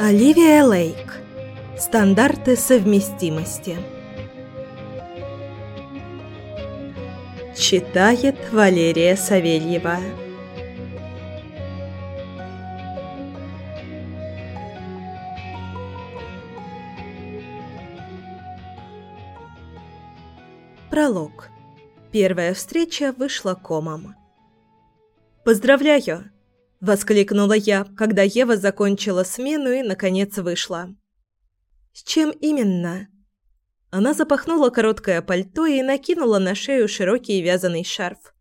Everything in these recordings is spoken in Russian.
Оливия Лейк. Стандарты совместимости. Читает Валерия Савельева. Пролог. Первая встреча вышла комом. «Поздравляю!» – воскликнула я, когда Ева закончила смену и, наконец, вышла. «С чем именно?» Она запахнула короткое пальто и накинула на шею широкий вязаный шарф.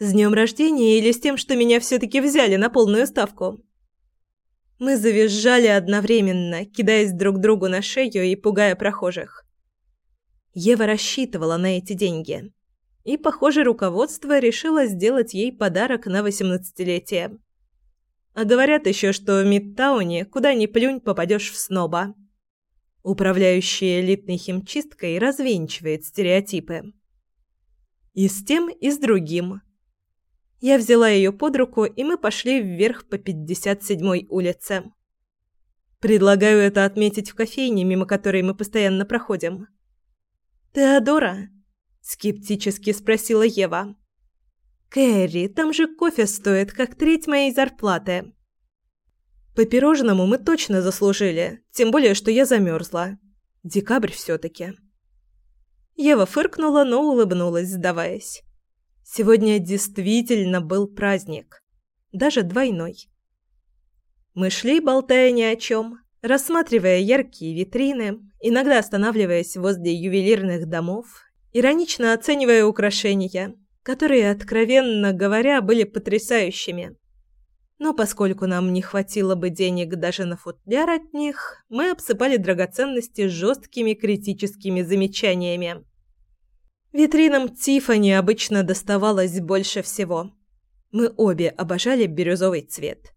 «С днем рождения или с тем, что меня все-таки взяли на полную ставку?» Мы завизжали одновременно, кидаясь друг другу на шею и пугая прохожих. Ева рассчитывала на эти деньги. И, похоже, руководство решило сделать ей подарок на восемнадцатилетие. А говорят еще, что в Мидтауне куда ни плюнь попадешь в сноба. Управляющая элитной химчисткой развенчивает стереотипы. И с тем, и с другим. Я взяла ее под руку, и мы пошли вверх по 57-й улице. Предлагаю это отметить в кофейне, мимо которой мы постоянно проходим. «Теодора?» – скептически спросила Ева. «Кэрри, там же кофе стоит, как треть моей зарплаты». «По пирожному мы точно заслужили, тем более, что я замерзла. Декабрь все-таки». Ева фыркнула, но улыбнулась, сдаваясь. Сегодня действительно был праздник. Даже двойной. Мы шли, болтая ни о чем, рассматривая яркие витрины, иногда останавливаясь возле ювелирных домов, иронично оценивая украшения, которые, откровенно говоря, были потрясающими. Но поскольку нам не хватило бы денег даже на футляр от них, мы обсыпали драгоценности жесткими критическими замечаниями. Витринам Тиффани обычно доставалось больше всего. Мы обе обожали бирюзовый цвет.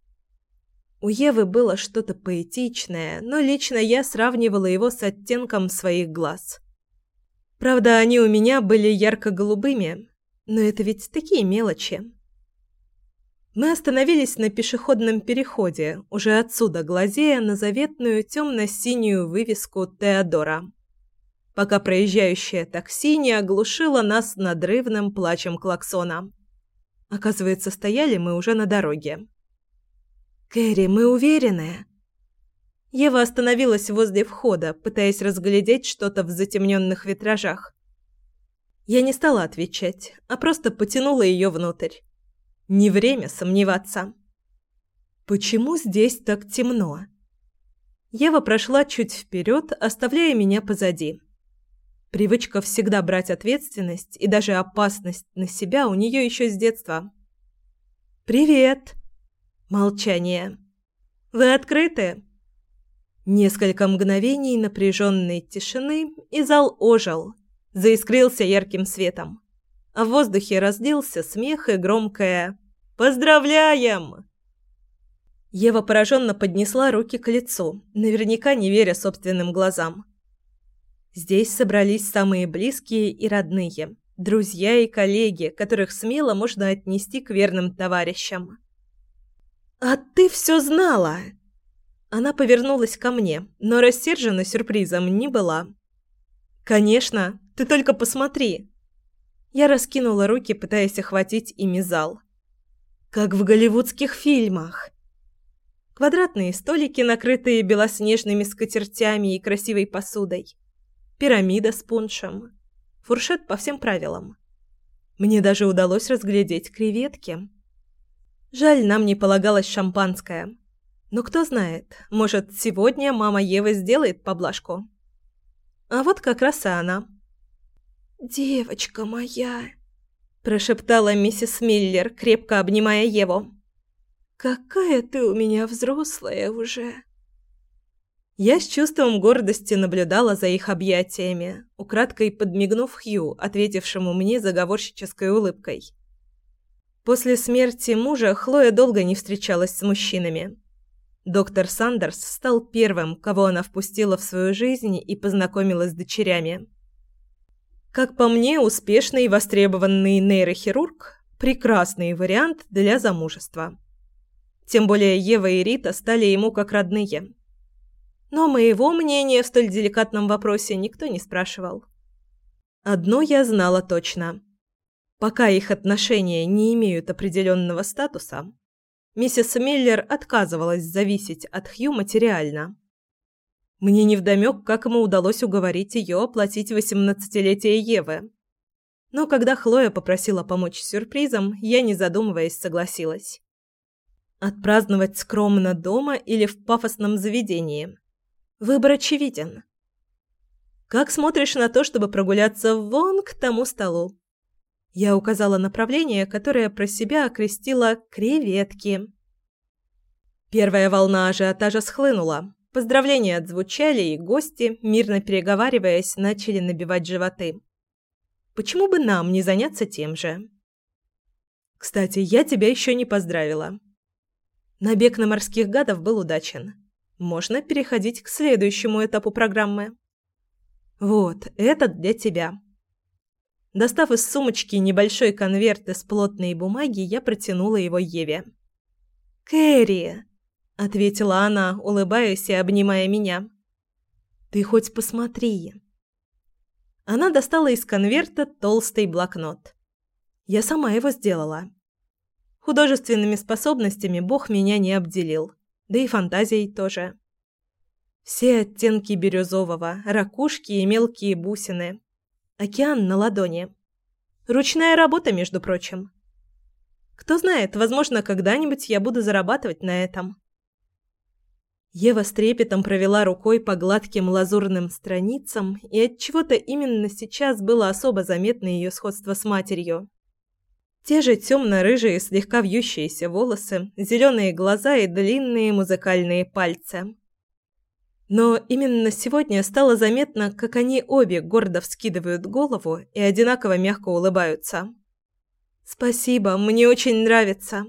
У Евы было что-то поэтичное, но лично я сравнивала его с оттенком своих глаз. Правда, они у меня были ярко-голубыми, но это ведь такие мелочи. Мы остановились на пешеходном переходе, уже отсюда глазея на заветную темно-синюю вывеску «Теодора», пока проезжающее такси не оглушило нас надрывным плачем клаксона. Оказывается, стояли мы уже на дороге. «Кэрри, мы уверены?» Ева остановилась возле входа, пытаясь разглядеть что-то в затемненных витражах. Я не стала отвечать, а просто потянула ее внутрь. Не время сомневаться. «Почему здесь так темно?» Ева прошла чуть вперед, оставляя меня позади. Привычка всегда брать ответственность и даже опасность на себя у нее еще с детства. «Привет!» Молчание. «Вы открыты?» Несколько мгновений напряженной тишины, и зал ожил, заискрился ярким светом. А в воздухе разлился смех и громкое «Поздравляем!». Ева пораженно поднесла руки к лицу, наверняка не веря собственным глазам. Здесь собрались самые близкие и родные, друзья и коллеги, которых смело можно отнести к верным товарищам. «А ты все знала!» Она повернулась ко мне, но рассержена сюрпризом не была. «Конечно, ты только посмотри!» Я раскинула руки, пытаясь охватить ими зал. «Как в голливудских фильмах!» Квадратные столики, накрытые белоснежными скатертями и красивой посудой. Пирамида с пуншем. Фуршет по всем правилам. Мне даже удалось разглядеть креветки. Жаль, нам не полагалось шампанское. Но кто знает, может, сегодня мама Евы сделает поблажку. А вот как раз и она. «Девочка моя!» – прошептала миссис Миллер, крепко обнимая Еву. «Какая ты у меня взрослая уже!» Я с чувством гордости наблюдала за их объятиями, украдкой подмигнув Хью, ответившему мне заговорщической улыбкой. После смерти мужа Хлоя долго не встречалась с мужчинами. Доктор Сандерс стал первым, кого она впустила в свою жизнь и познакомила с дочерями. Как по мне, успешный и востребованный нейрохирург, Прекрасный вариант для замужества. Тем более Ева и Рита стали ему как родные. Но моего мнения в столь деликатном вопросе никто не спрашивал. Одно я знала точно. Пока их отношения не имеют определенного статуса, миссис Миллер отказывалась зависеть от Хью материально. Мне невдомёк, как ему удалось уговорить её оплатить восемнадцатилетие Евы. Но когда Хлоя попросила помочь с сюрпризом, я, не задумываясь, согласилась. Отпраздновать скромно дома или в пафосном заведении. Выбор очевиден. Как смотришь на то, чтобы прогуляться вон к тому столу? Я указала направление, которое про себя окрестила «креветки». Первая волна ажиотажа схлынула. Поздравления отзвучали, и гости, мирно переговариваясь, начали набивать животы. Почему бы нам не заняться тем же? Кстати, я тебя еще не поздравила. Набег на морских гадов был удачен. Можно переходить к следующему этапу программы. Вот, этот для тебя. Достав из сумочки небольшой конверт из плотной бумаги, я протянула его Еве. «Кэрри!» — ответила она, улыбаясь и обнимая меня. «Ты хоть посмотри!» Она достала из конверта толстый блокнот. Я сама его сделала. Художественными способностями Бог меня не обделил, да и фантазией тоже. Все оттенки бирюзового, ракушки и мелкие бусины, Океан на ладони. Ручная работа, между прочим. Кто знает, возможно, когда-нибудь я буду зарабатывать на этом. Ева с трепетом провела рукой по гладким лазурным страницам, и от чего-то именно сейчас было особо заметно ее сходство с матерью. Те же темно-рыжие, слегка вьющиеся волосы, зеленые глаза и длинные музыкальные пальцы. Но именно сегодня стало заметно, как они обе гордо вскидывают голову и одинаково мягко улыбаются. «Спасибо, мне очень нравится.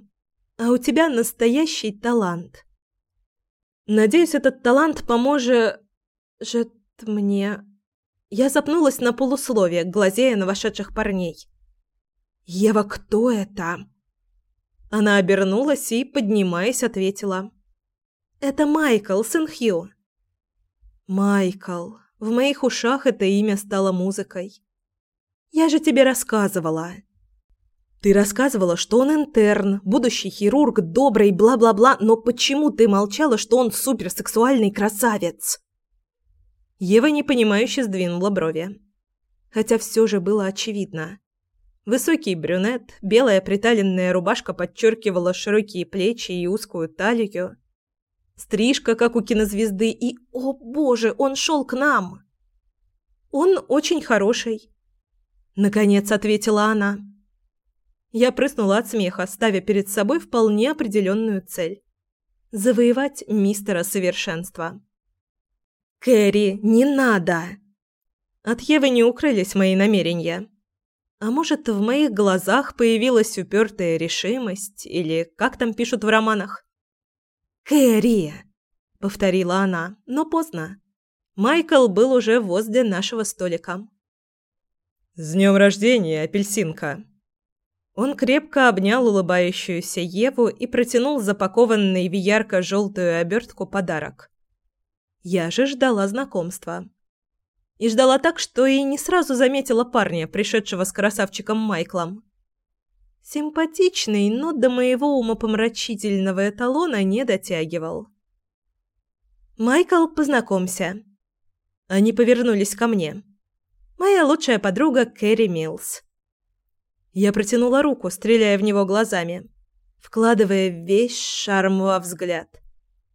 А у тебя настоящий талант». «Надеюсь, этот талант поможет... жет мне...» Я запнулась на полусловие, глазея на вошедших парней. «Ева, кто это?» Она обернулась и, поднимаясь, ответила. «Это Майкл, сын Хью. Майкл. В моих ушах это имя стало музыкой. Я же тебе рассказывала. Ты рассказывала, что он интерн, будущий хирург, добрый, бла-бла-бла, но почему ты молчала, что он суперсексуальный красавец? Ева непонимающе сдвинула брови. Хотя все же было очевидно. Высокий брюнет, белая приталенная рубашка подчеркивала широкие плечи и узкую талию, Стрижка, как у кинозвезды, и, о боже, он шел к нам. Он очень хороший. Наконец ответила она. Я прыснула от смеха, ставя перед собой вполне определенную цель. Завоевать мистера совершенства. «Кэрри, не надо!» От Евы не укрылись мои намерения. А может, в моих глазах появилась упертая решимость, или как там пишут в романах? «Кэрри!» — повторила она, но поздно. Майкл был уже возле нашего столика. «С днем рождения, апельсинка!» Он крепко обнял улыбающуюся Еву и протянул запакованный в ярко-желтую обертку подарок. Я же ждала знакомства. И ждала так, что и не сразу заметила парня, пришедшего с красавчиком Майклом. Симпатичный, но до моего умопомрачительного эталона не дотягивал. «Майкл, познакомься». Они повернулись ко мне. «Моя лучшая подруга Кэрри Милс». Я протянула руку, стреляя в него глазами, вкладывая весь шарм во взгляд,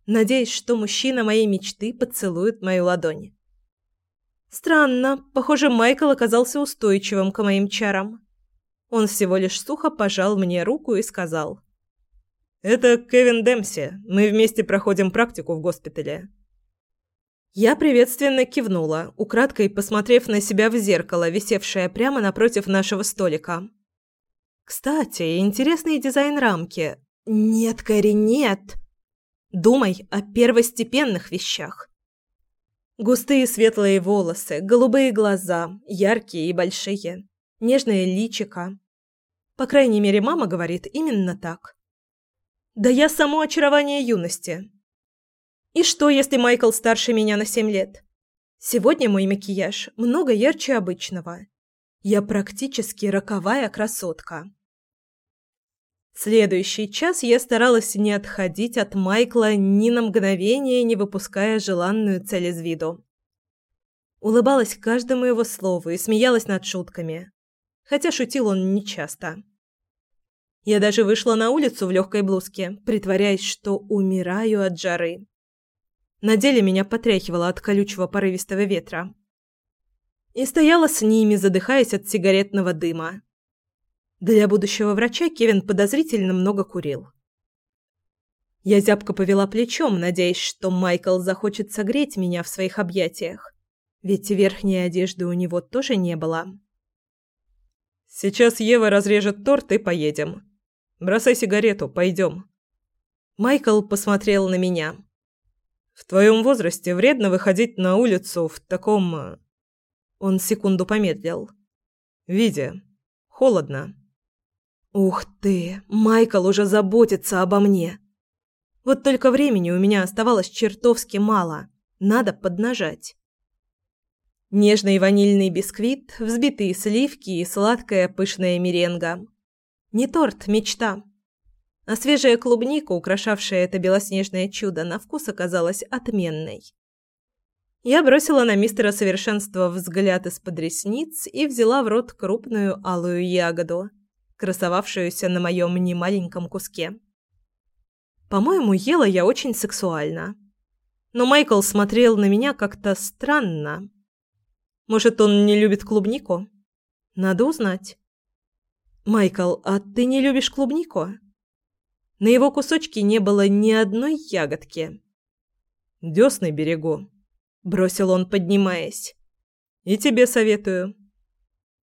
надеясь, что мужчина моей мечты поцелует мою ладонь. Странно, похоже, Майкл оказался устойчивым к моим чарам. Он всего лишь сухо пожал мне руку и сказал. «Это Кевин Демси. Мы вместе проходим практику в госпитале». Я приветственно кивнула, украдкой посмотрев на себя в зеркало, висевшее прямо напротив нашего столика. «Кстати, интересный дизайн рамки. Нет, Кэрри, нет. Думай о первостепенных вещах». Густые светлые волосы, голубые глаза, яркие и большие, нежное личико, По крайней мере, мама говорит именно так. Да я само очарование юности. И что, если Майкл старше меня на семь лет? Сегодня мой макияж много ярче обычного. Я практически роковая красотка. Следующий час я старалась не отходить от Майкла ни на мгновение, не выпуская желанную цель из виду. Улыбалась каждому его слову и смеялась над шутками, хотя шутил он нечасто. Я даже вышла на улицу в легкой блузке, притворяясь, что умираю от жары. На деле меня потряхивало от колючего порывистого ветра и стояла с ними, задыхаясь от сигаретного дыма. Для будущего врача Кевин подозрительно много курил. Я зябко повела плечом, надеясь, что Майкл захочет согреть меня в своих объятиях, ведь верхней одежды у него тоже не было. «Сейчас Ева разрежет торт и поедем. Бросай сигарету, пойдем». Майкл посмотрел на меня. «В твоем возрасте вредно выходить на улицу в таком э, он секунду помедлил. «Видя. Холодно». «Ух ты! Майкл уже заботится обо мне!» Вот только времени у меня оставалось чертовски мало. Надо поднажать. Нежный ванильный бисквит, взбитые сливки и сладкая пышная меренга. Не торт, мечта. А свежая клубника, украшавшая это белоснежное чудо, на вкус оказалась отменной. Я бросила на мистера совершенства взгляд из-под ресниц и взяла в рот крупную алую ягоду, красовавшуюся на моем немаленьком куске. По-моему, ела я очень сексуально. Но Майкл смотрел на меня как-то странно. Может, он не любит клубнику? Надо узнать. «Майкл, а ты не любишь клубнику?» На его кусочке не было ни одной ягодки. «Десны берегу», бросил он, поднимаясь. И тебе советую.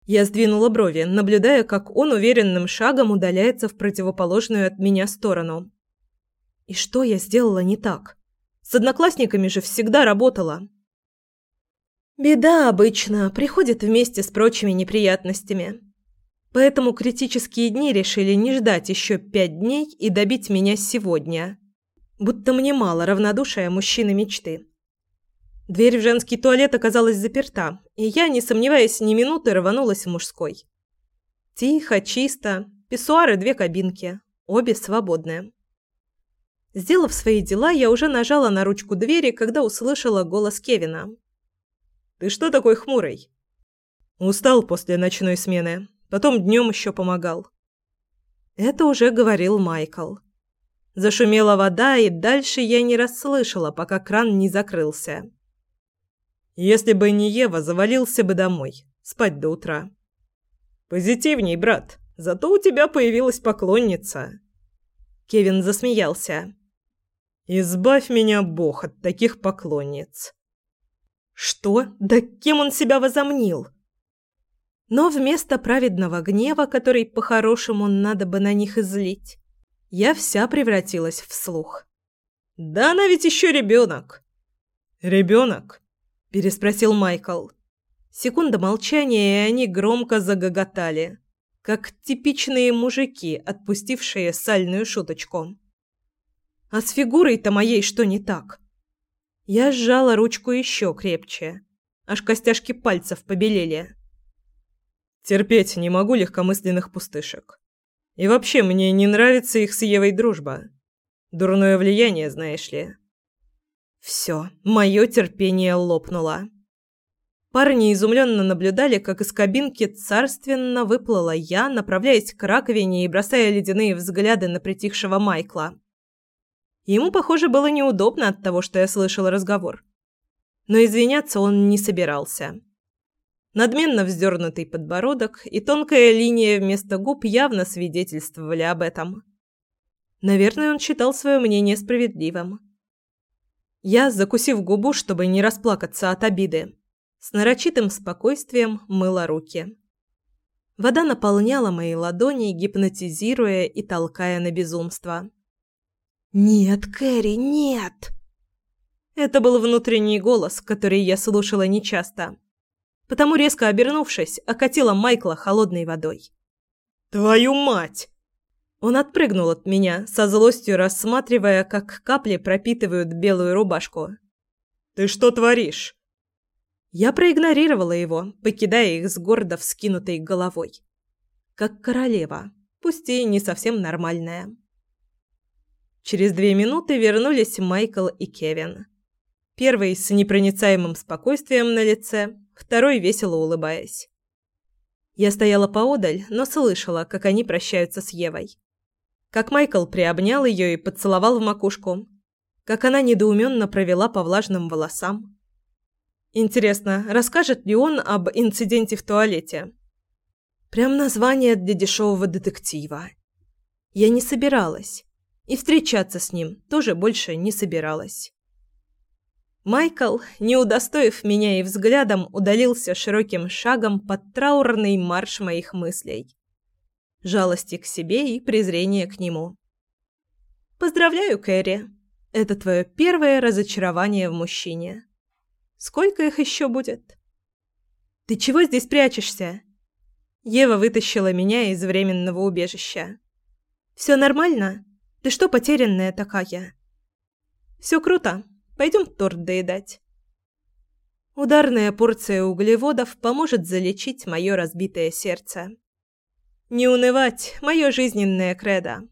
Я сдвинула брови, наблюдая, как он уверенным шагом удаляется в противоположную от меня сторону. И что я сделала не так? С одноклассниками же всегда работала. Беда обычно приходит вместе с прочими неприятностями. Поэтому критические дни решили не ждать еще пять дней и добить меня сегодня. Будто мне мало равнодушия мужчины мечты. Дверь в женский туалет оказалась заперта, и я, не сомневаясь ни минуты, рванулась в мужской. Тихо, чисто, писсуары две кабинки, обе свободные. Сделав свои дела, я уже нажала на ручку двери, когда услышала голос Кевина. «Ты что такой хмурый?» «Устал после ночной смены. Потом днем еще помогал». Это уже говорил Майкл. Зашумела вода, и дальше я не расслышала, пока кран не закрылся. Если бы не Ева, завалился бы домой. Спать до утра. Позитивней, брат. Зато у тебя появилась поклонница. Кевин засмеялся. Избавь меня, Бог, от таких поклонниц. Что? Да кем он себя возомнил? Но вместо праведного гнева, который по-хорошему надо бы на них излить, я вся превратилась в слух. Да она ведь еще ребенок. Ребенок? переспросил Майкл. Секунда молчания, и они громко загоготали, как типичные мужики, отпустившие сальную шуточку. А с фигурой-то моей что не так? Я сжала ручку еще крепче, аж костяшки пальцев побелели. Терпеть не могу легкомысленных пустышек. И вообще мне не нравится их с Евой дружба. Дурное влияние, знаешь ли. Все, мое терпение лопнуло. Парни изумленно наблюдали, как из кабинки царственно выплыла я, направляясь к раковине и бросая ледяные взгляды на притихшего Майкла. Ему, похоже, было неудобно от того, что я слышала разговор. Но извиняться он не собирался. Надменно вздернутый подбородок и тонкая линия вместо губ явно свидетельствовали об этом. Наверное, он считал свое мнение справедливым. Я, закусив губу, чтобы не расплакаться от обиды, с нарочитым спокойствием мыла руки. Вода наполняла мои ладони, гипнотизируя и толкая на безумство. «Нет, Кэрри, нет!» Это был внутренний голос, который я слушала нечасто. Потому, резко обернувшись, окатила Майкла холодной водой. «Твою мать!» Он отпрыгнул от меня, со злостью рассматривая, как капли пропитывают белую рубашку. «Ты что творишь?» Я проигнорировала его, покидая их с гордо вскинутой головой. Как королева, пусть и не совсем нормальная. Через две минуты вернулись Майкл и Кевин. Первый с непроницаемым спокойствием на лице, второй весело улыбаясь. Я стояла поодаль, но слышала, как они прощаются с Евой. Как Майкл приобнял ее и поцеловал в макушку. Как она недоуменно провела по влажным волосам. Интересно, расскажет ли он об инциденте в туалете? Прям название для дешевого детектива. Я не собиралась. И встречаться с ним тоже больше не собиралась. Майкл, не удостоив меня и взглядом, удалился широким шагом под траурный марш моих мыслей. Жалости к себе и презрения к нему. «Поздравляю, Кэрри. Это твое первое разочарование в мужчине. Сколько их еще будет?» «Ты чего здесь прячешься?» Ева вытащила меня из временного убежища. «Все нормально? Ты что потерянная такая?» «Все круто. Пойдем торт доедать. Ударная порция углеводов поможет залечить мое разбитое сердце. Не унывать – мое жизненное кредо.